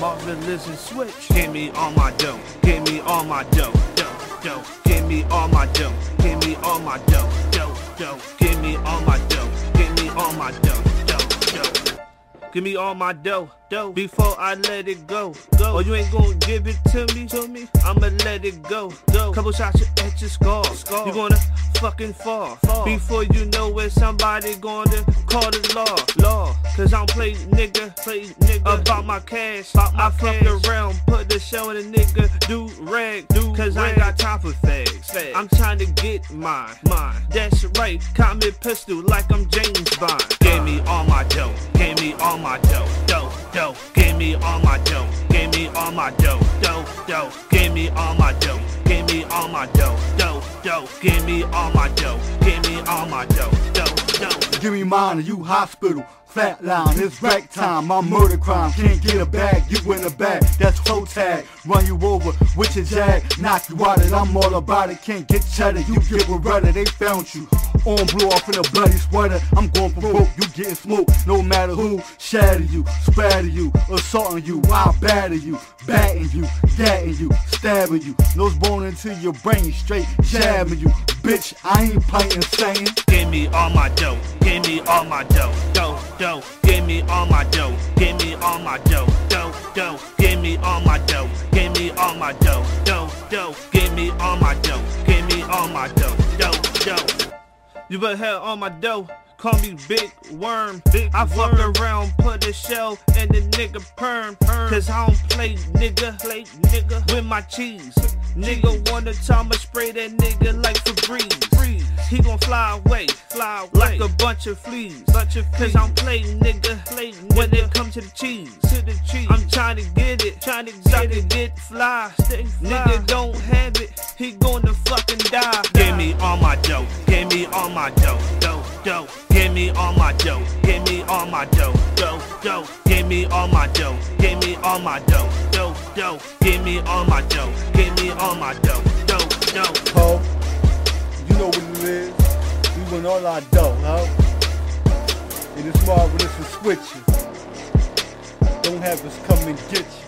Marvin listen switch. Give me all my dough. Give me all my dough. Dough, dough. Give me all my dough. Give me all my dough. Dough, dough. Give me all my dough. Give me all my dough. Dough, dough. Give me all my dough, dough, before I let it go, go. Or you ain't gonna give it to me, I'ma let it go, go. Couple shots at your skull, skull. You gonna fucking fall, fall. Before you know it, somebody gonna call the law, law. Cause I don't play nigga, play nigga about my cash. About my I cash. fuck around, put the show in a nigga, do rag, do Cause rag. I ain't got time for fags. fags. I'm trying to get mine, mine. That's right, caught me pistol like I'm James Bond. Gave me all my dough, gave me all my dough, dough, dough. Gave me all my dough, gave me all my dough, dough, dough. give me all my dough, give me all my dough, dough, dough. Give me all my dough, give me all my dough, dough, dough. Give me mine, you hospital flatline. It's rack time, my murder crime. Can't get a bag, you in a bag. That's toe tag. Run you over with your jag, knock you out it. I'm all about it. Can't get cheddar, you get Beretta. They found you. On blew off in a bloody sweater. I'm going for broke, you getting smoked. No matter who, shatter you, spatter you, assaulting you, I'll batter you, batting you, gatting you, stabbing you. Nose bone into your brain, straight jabbing you. Bitch, I ain't playing saying. Give me all my dough, give me all my dough, dough, dough. Give me all my dough, give me all my dough, dough, dough. Give me all my dough, give me all my dough, dough, dough. Give me all my dough, give me all my dough, dough, dough. You better have all my dough. Call me Big Worm. Big I fuck around, put a shell in the nigga perm. perm. Cause I don't play nigga, play nigga with my cheese. Nigga wanna time spray that nigga like Febreze. He gon' fly away, fly away like a bunch of fleas. Bunch of fleas. Cause I'm play nigga, play nigga. when it comes to the cheese. To the cheese. I'm trying to get it, trying to get it, get fly. Stay fly. Nigga don't have it, he gonna fucking die. Give me all my dough, give me all my dough, dough, dough. Give me all my dough, give me all my dough, dough, dough. Give me all my dough, give me all my dough, dough, dough. Give me all my dough, give me all my dough, dough, dough. Ho, you know what it is. We want all our dough, huh? And it's marvelous and Switcher. Don't have us come and get you.